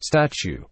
statue.